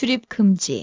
출입 금지.